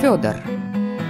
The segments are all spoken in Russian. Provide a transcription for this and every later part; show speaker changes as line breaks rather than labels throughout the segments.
Федор.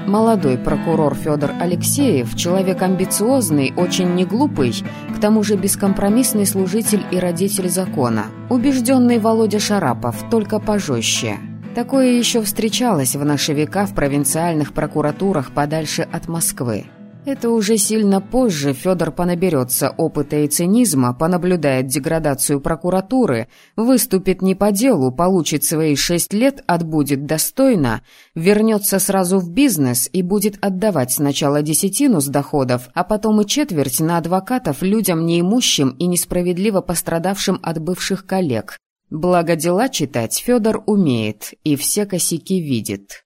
Молодой прокурор Федор Алексеев, человек амбициозный, очень неглупый, к тому же бескомпромиссный служитель и родитель закона. Убежденный Володя Шарапов, только пожестче. Такое еще встречалось в наши века в провинциальных прокуратурах подальше от Москвы. Это уже сильно позже Федор понаберется опыта и цинизма, понаблюдает деградацию прокуратуры, выступит не по делу, получит свои шесть лет, отбудет достойно, вернется сразу в бизнес и будет отдавать сначала десятину с доходов, а потом и четверть на адвокатов людям неимущим и несправедливо пострадавшим от бывших коллег. Благо дела читать Федор умеет и все косяки видит.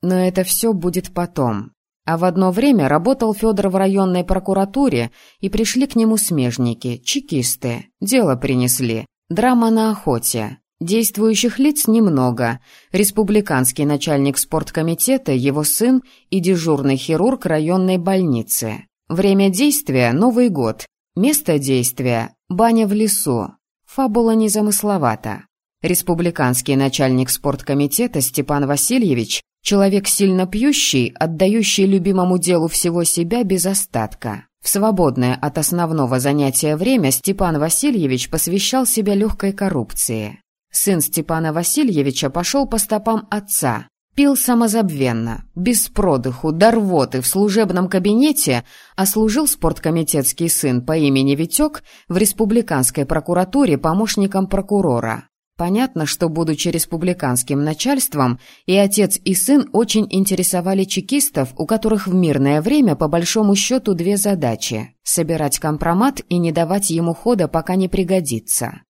Но это все будет потом. А в одно время работал Федор в районной прокуратуре, и пришли к нему смежники, чекисты. Дело принесли. Драма на охоте. Действующих лиц немного. Республиканский начальник спорткомитета, его сын и дежурный хирург районной больницы. Время действия – Новый год. Место действия – баня в лесу. Фабула незамысловата. Республиканский начальник спорткомитета Степан Васильевич Человек сильно пьющий, отдающий любимому делу всего себя без остатка. В свободное от основного занятия время Степан Васильевич посвящал себя легкой коррупции. Сын Степана Васильевича пошел по стопам отца. Пил самозабвенно, без продыху, до рвоты в служебном кабинете, а служил спорткомитетский сын по имени Витек в республиканской прокуратуре помощником прокурора. Понятно, что, будучи республиканским начальством, и отец, и сын очень интересовали чекистов, у которых в мирное время по большому счету две задачи – собирать компромат и не давать ему хода, пока не пригодится.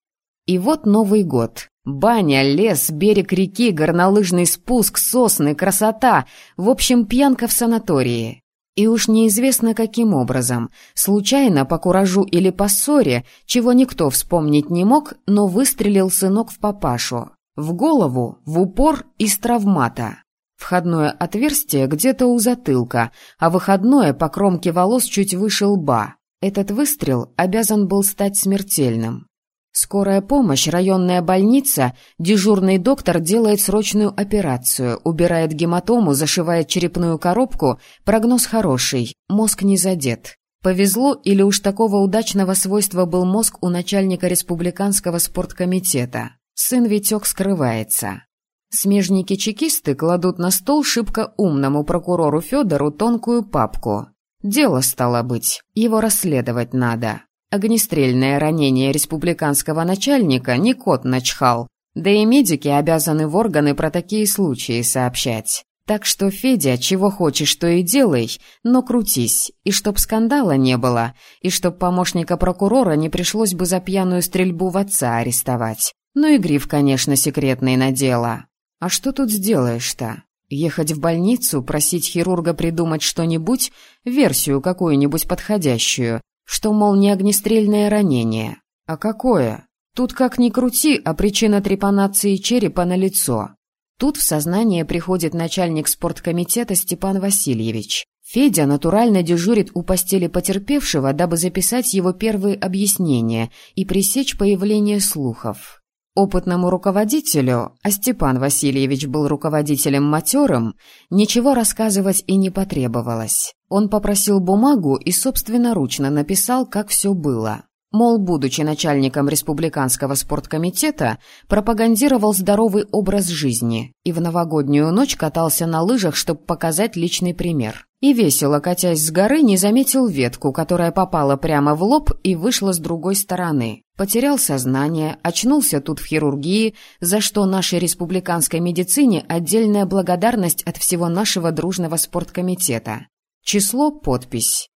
И вот Новый год. Баня, лес, берег реки, горнолыжный спуск, сосны, красота. В общем, пьянка в санатории. И уж неизвестно каким образом, случайно по куражу или по ссоре, чего никто вспомнить не мог, но выстрелил сынок в папашу. В голову, в упор из травмата. Входное отверстие где-то у затылка, а выходное по кромке волос чуть выше лба. Этот выстрел обязан был стать смертельным. Скорая помощь, районная больница, дежурный доктор делает срочную операцию, убирает гематому, зашивает черепную коробку, прогноз хороший, мозг не задет. Повезло или уж такого удачного свойства был мозг у начальника республиканского спорткомитета. Сын Витек скрывается. Смежники-чекисты кладут на стол шибко умному прокурору Федору тонкую папку. Дело стало быть, его расследовать надо. Огнестрельное ранение республиканского начальника не кот начхал, да и медики обязаны в органы про такие случаи сообщать. Так что, Федя, чего хочешь, то и делай, но крутись, и чтоб скандала не было, и чтоб помощника прокурора не пришлось бы за пьяную стрельбу в отца арестовать. Ну и гриф, конечно, секретный на дело. А что тут сделаешь-то? Ехать в больницу, просить хирурга придумать что-нибудь, версию какую-нибудь подходящую, что, мол, не огнестрельное ранение. А какое? Тут как ни крути, а причина трепанации черепа налицо. Тут в сознание приходит начальник спорткомитета Степан Васильевич. Федя натурально дежурит у постели потерпевшего, дабы записать его первые объяснения и пресечь появление слухов. Опытному руководителю, а Степан Васильевич был руководителем матерым, ничего рассказывать и не потребовалось. Он попросил бумагу и собственноручно написал, как все было. Мол, будучи начальником республиканского спорткомитета, пропагандировал здоровый образ жизни и в новогоднюю ночь катался на лыжах, чтобы показать личный пример. И весело, катясь с горы, не заметил ветку, которая попала прямо в лоб и вышла с другой стороны. Потерял сознание, очнулся тут в хирургии, за что нашей республиканской медицине отдельная благодарность от всего нашего дружного спорткомитета. Число, подпись.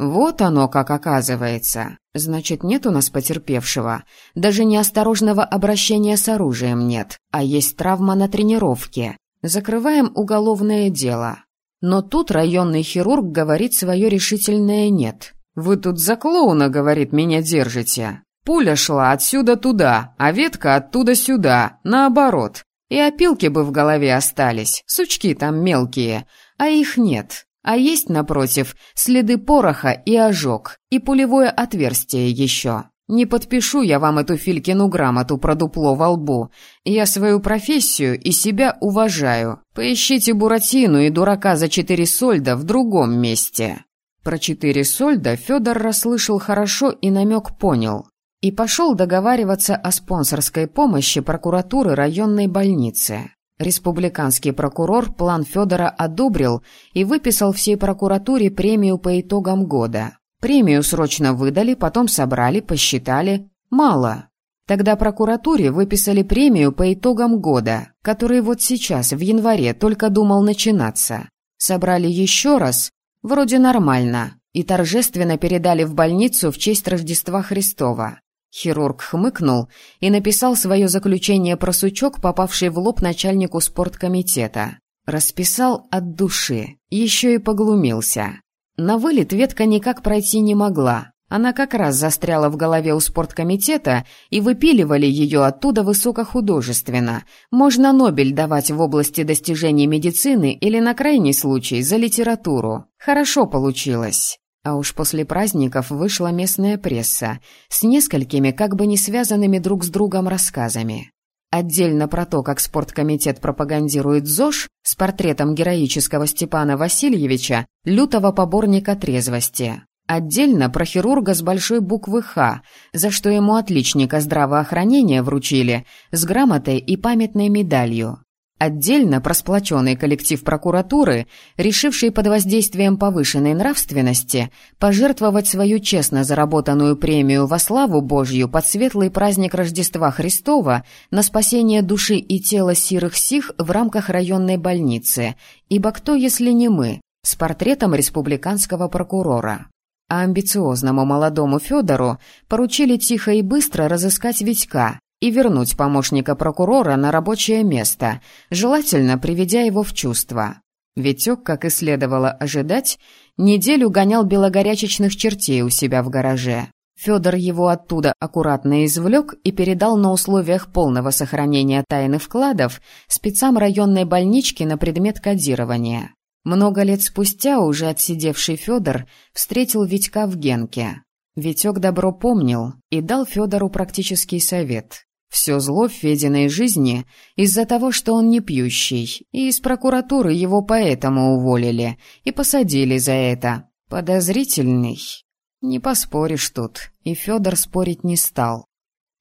Вот оно как оказывается. Значит, нет у нас потерпевшего. Даже неосторожного обращения с оружием нет, а есть травма на тренировке. Закрываем уголовное дело. Но тут районный хирург говорит свое решительное «нет». «Вы тут за клоуна, — говорит, — меня держите. Пуля шла отсюда туда, а ветка оттуда сюда, наоборот. И опилки бы в голове остались, сучки там мелкие, а их нет. А есть, напротив, следы пороха и ожог, и пулевое отверстие еще. Не подпишу я вам эту Филькину грамоту про дупло во лбу. Я свою профессию и себя уважаю. Поищите Буратину и дурака за четыре сольда в другом месте». Про четыре сольда Федор расслышал хорошо и намек понял. И пошел договариваться о спонсорской помощи прокуратуры районной больницы. Республиканский прокурор план Федора одобрил и выписал всей прокуратуре премию по итогам года. Премию срочно выдали, потом собрали, посчитали. Мало. Тогда прокуратуре выписали премию по итогам года, который вот сейчас, в январе, только думал начинаться. Собрали еще раз, вроде нормально, и торжественно передали в больницу в честь Рождества Христова. Хирург хмыкнул и написал свое заключение про сучок, попавший в лоб начальнику спорткомитета. Расписал от души, еще и поглумился. На вылет ветка никак пройти не могла. Она как раз застряла в голове у спорткомитета, и выпиливали ее оттуда высокохудожественно. Можно Нобель давать в области достижений медицины или, на крайний случай, за литературу. Хорошо получилось. А уж после праздников вышла местная пресса с несколькими как бы не связанными друг с другом рассказами. Отдельно про то, как спорткомитет пропагандирует ЗОЖ с портретом героического Степана Васильевича, лютого поборника трезвости. Отдельно про хирурга с большой буквы «Х», за что ему отличника здравоохранения вручили, с грамотой и памятной медалью. Отдельно про сплоченный коллектив прокуратуры, решивший под воздействием повышенной нравственности пожертвовать свою честно заработанную премию во славу Божью под светлый праздник Рождества Христова на спасение души и тела сирых сих в рамках районной больницы, ибо кто, если не мы, с портретом республиканского прокурора. А амбициозному молодому Федору поручили тихо и быстро разыскать Витька, и вернуть помощника прокурора на рабочее место, желательно приведя его в чувство. Витек, как и следовало ожидать, неделю гонял белогорячечных чертей у себя в гараже. Федор его оттуда аккуратно извлек и передал на условиях полного сохранения тайны вкладов спецам районной больнички на предмет кодирования. Много лет спустя уже отсидевший Федор встретил Витька в Генке. Витек добро помнил и дал Федору практический совет. Все зло в Фединой жизни из-за того, что он не пьющий, и из прокуратуры его поэтому уволили и посадили за это. Подозрительный. Не поспоришь тут, и Федор спорить не стал.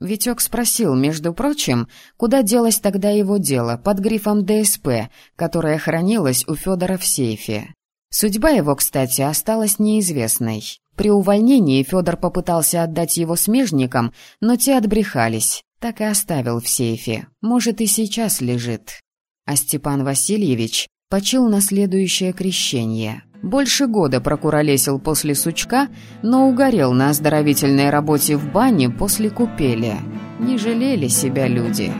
Витек спросил, между прочим, куда делось тогда его дело под грифом ДСП, которое хранилось у Федора в сейфе. Судьба его, кстати, осталась неизвестной. При увольнении Федор попытался отдать его смежникам, но те отбрехались. Так и оставил в сейфе. Может, и сейчас лежит. А Степан Васильевич почил на следующее крещение. Больше года прокуролесил после сучка, но угорел на оздоровительной работе в бане после купели. Не жалели себя люди.